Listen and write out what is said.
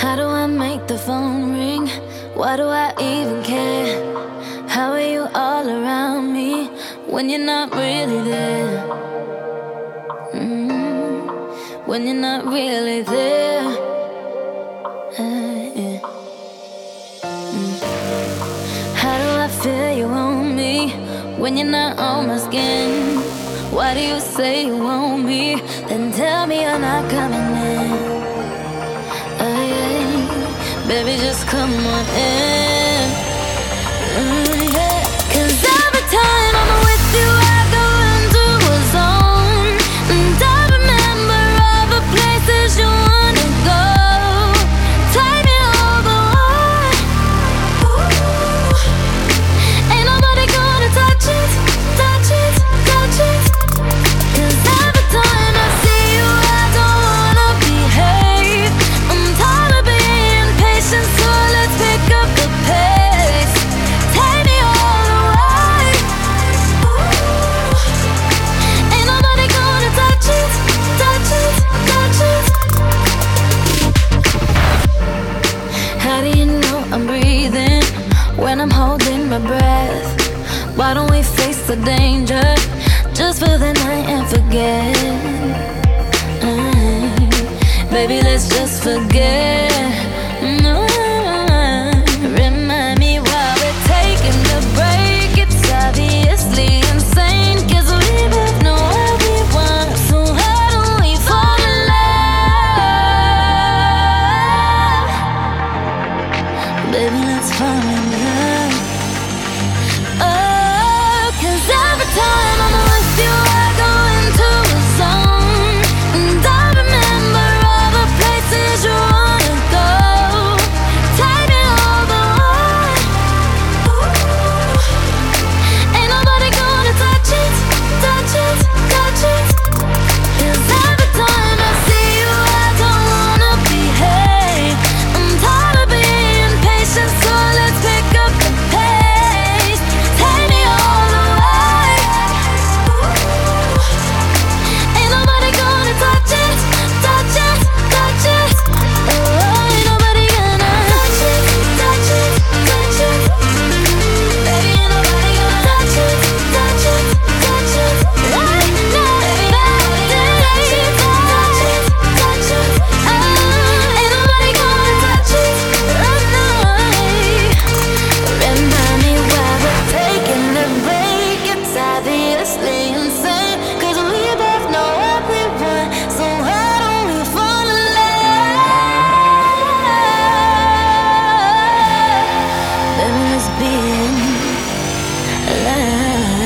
How do I make the phone ring? Why do I even care? How are you all around me when you're not really there? Mm, when you're not really there. Yeah. Mm. How do I feel you on me when you're not on my skin? Why do you say you want me? Then tell me you're not coming in. Baby, just come on in. When I'm holding my breath? Why don't we face the danger just for the night and forget? Mm. Baby, let's just forget. I'm in love. time